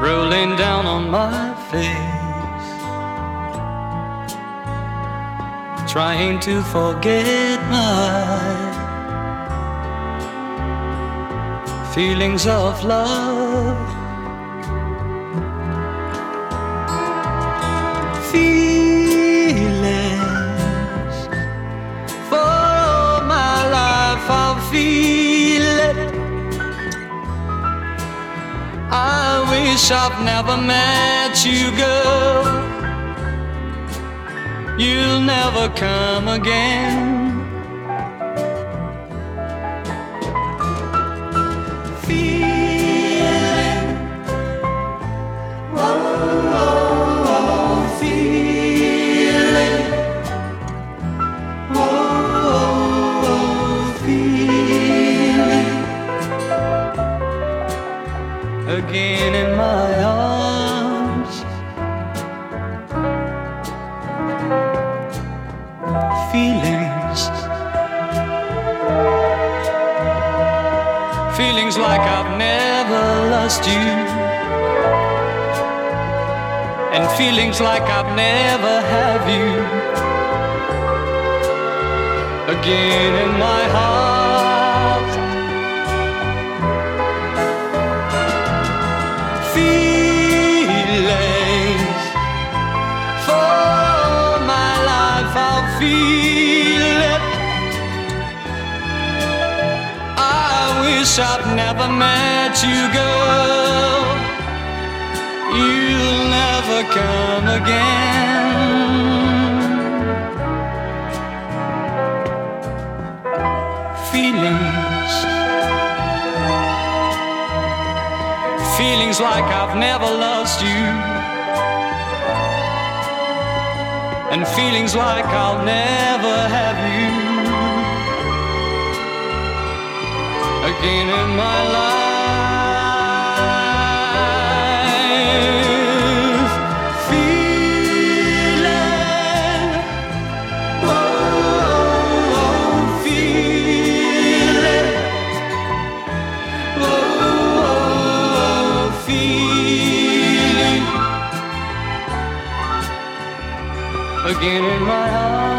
rolling down on my face, trying to forget my feelings of love. Feelings for all my life, I'll feel it. I wish I've never met you, girl. You'll never come again. Feelings like I've never lost you, and feelings like I've never have you again in my heart. feelings for my life I'll feel wish I'd never met you girl. You'll never come again. Feelings. Feelings like I've never lost you. And feelings like I'll never have you again in my life. Feeling, oh, oh, feeling. Oh, feeling again in my heart.